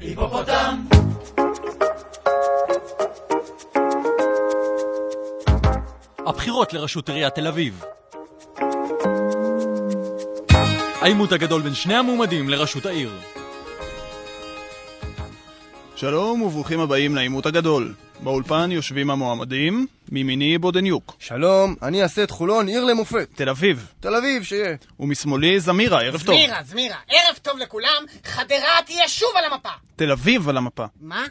היפופוטם! הבחירות לראשות עיריית תל אביב העימות הגדול בין שני המועמדים לראשות העיר שלום וברוכים הבאים לעימות הגדול. באולפן יושבים המועמדים, מימיני בודניוק. שלום, אני אעשה את חולון עיר למופת. תל אביב. תל אביב, שיהיה. ומשמאלי זמירה, ערב טוב. זמירה, זמירה, ערב טוב לכולם, חדרה תהיה שוב על המפה. תל אביב על המפה. מה?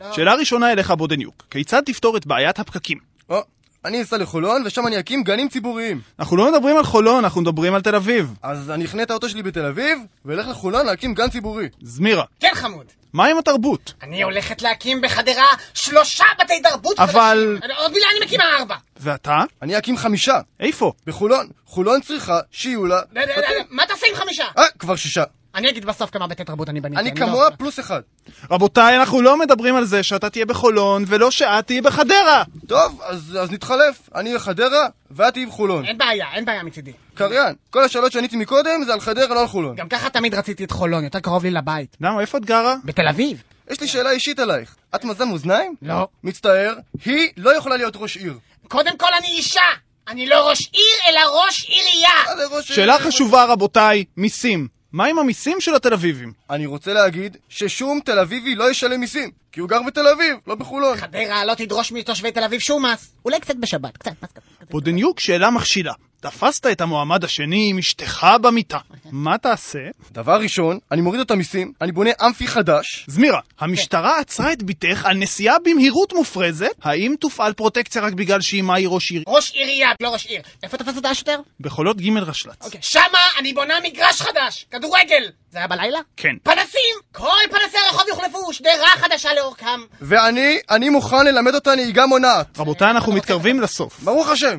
לא... שאלה ראשונה אליך בודניוק, כיצד תפתור את בעיית הפקקים? או, אני אסע לחולון ושם אני אקים גנים ציבוריים. אנחנו לא מדברים על חולון, אנחנו מדברים על תל אביב. אז אני אכנה את האוטו שלי בתל אביב, ואלך לחולון להקים גן ציבורי. זמירה, כן חמוד. מה עם התרבות? אני הולכת להקים בחדרה שלושה בתי תרבות אבל- חדשים. עוד מילה אני מקימה ארבע. ואתה? אני אקים חמישה. איפה? בחולון. חולון צריכה שיהיו לה... מה תעשה עם חמישה? אה, כבר שישה. אני אגיד בסוף כמה בתי תרבות אני בניתי. אני לא- כמוה פלוס אחד. רבותיי, אנחנו לא מדברים על זה שאתה תהיה בחולון ולא שאת תהיי בחדרה! טוב, אז, אז נתחלף. אני אהיה חדרה, ואת תהיי בחולון. אין בעיה, אין בעיה מצידי. קריין, כל השאלות שעניתי מקודם זה על חדרה, לא על חולון. גם ככה תמיד רציתי את חולון, יותר קרוב לי לבית. למה, איפה את גרה? בתל אביב? יש לי שאלה אישית עלייך. את מזל מאזניים? לא. מצטער, היא לא יכולה להיות ראש עיר. קודם כל אני אישה. אני לא ראש עיר, אלא ראש עירייה. שאלה חשובה רבותיי, מיסים. מה עם המיסים של התל אביבים? אני רוצה להגיד ששום תל אביבי לא ישלם מיסים, כי הוא גר בתל אביב, לא בחולון. חדרה לא תדרוש מתושבי תל אביב שום מס. אולי קצת בשבת, קצת מס כזה. בודניוק, שאלה מכשילה. תפסת את המועמד השני עם אשתך במיטה. מה תעשה? דבר ראשון, אני מוריד את המיסים, אני בונה אמפי חדש. זמירה, המשטרה עצרה את בתך על נסיעה במהירות מופרזת. האם תופעל פרוטקציה רק בגלל שאימה היא ראש עיר? ראש עירייה, לא ראש עיר. איפה תפס אותה השוטר? בחולות ג' רשל"צ. אוקיי. שמה אני בונה מגרש חדש, כדורגל. זה היה בלילה? כן. פנסים! כל פנסי הרחוב יוחלפו, שדרה חדשה לאורכם. ואני, אני מוכן ללמד אותה נהיגה מונעת. רבותיי, אנחנו מתקרבים לסוף. ברוך השם.